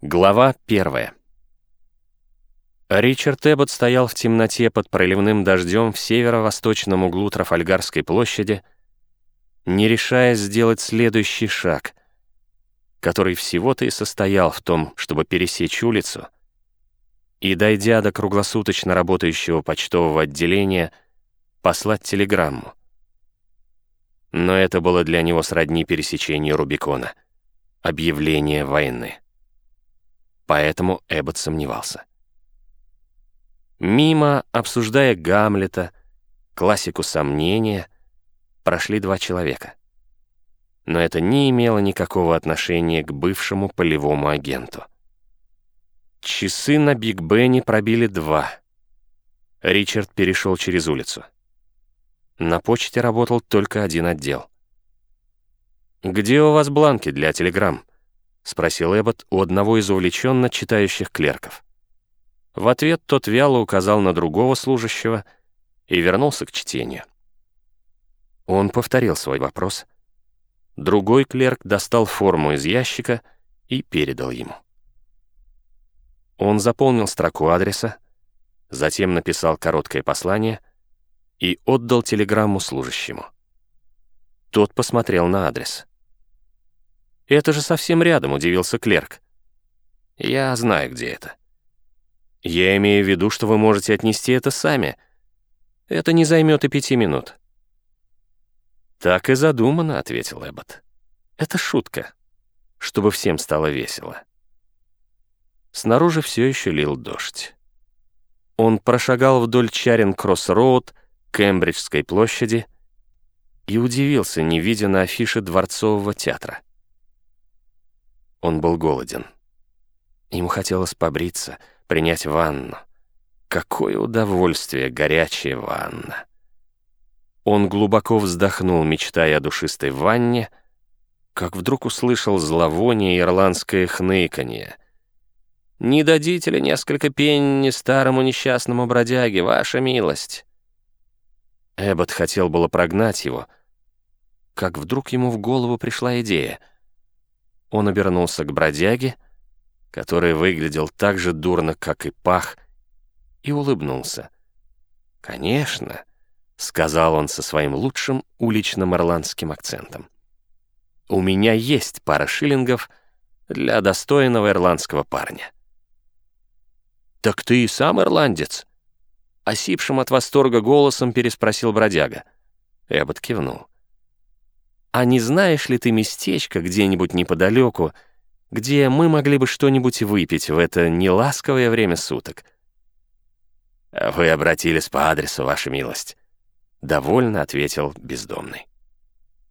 Глава первая. Ричард Эббот стоял в темноте под проливным дождем в северо-восточном углу Трафальгарской площади, не решаясь сделать следующий шаг, который всего-то и состоял в том, чтобы пересечь улицу и, дойдя до круглосуточно работающего почтового отделения, послать телеграмму. Но это было для него сродни пересечению Рубикона, объявление войны поэтому Эббот сомневался. Мимо, обсуждая Гамлета, классику сомнения, прошли два человека. Но это не имело никакого отношения к бывшему полевому агенту. Часы на Биг Бене пробили два. Ричард перешел через улицу. На почте работал только один отдел. «Где у вас бланки для телеграмм?» — спросил Эббот у одного из увлеченно читающих клерков. В ответ тот вяло указал на другого служащего и вернулся к чтению. Он повторил свой вопрос. Другой клерк достал форму из ящика и передал ему. Он заполнил строку адреса, затем написал короткое послание и отдал телеграмму служащему. Тот посмотрел на адрес. «Это же совсем рядом», — удивился клерк. «Я знаю, где это». «Я имею в виду, что вы можете отнести это сами. Это не займет и пяти минут». «Так и задумано», — ответил Эббот. «Это шутка, чтобы всем стало весело». Снаружи все еще лил дождь. Он прошагал вдоль Чаринг-Кросс-Роуд, Кембриджской площади и удивился, не видя на афише Дворцового театра. Он был голоден. Ему хотелось побриться, принять ванну. Какое удовольствие горячая ванна. Он глубоко вздохнул, мечтая о душистой ванне, как вдруг услышал зловоние ирландское хныканье. «Не дадите ли несколько пенни старому несчастному бродяге, ваша милость?» Эббот хотел было прогнать его, как вдруг ему в голову пришла идея — он обернулся к бродяге, который выглядел так же дурно, как и пах, и улыбнулся. «Конечно», — сказал он со своим лучшим уличным ирландским акцентом. «У меня есть пара шиллингов для достойного ирландского парня». «Так ты и сам ирландец?» Осипшим от восторга голосом переспросил бродяга. Эббот кивнул. А не знаешь ли ты местечко где-нибудь неподалеку, где мы могли бы что-нибудь выпить в это неласковое время суток?» «Вы обратились по адресу, ваша милость», — довольно ответил бездомный.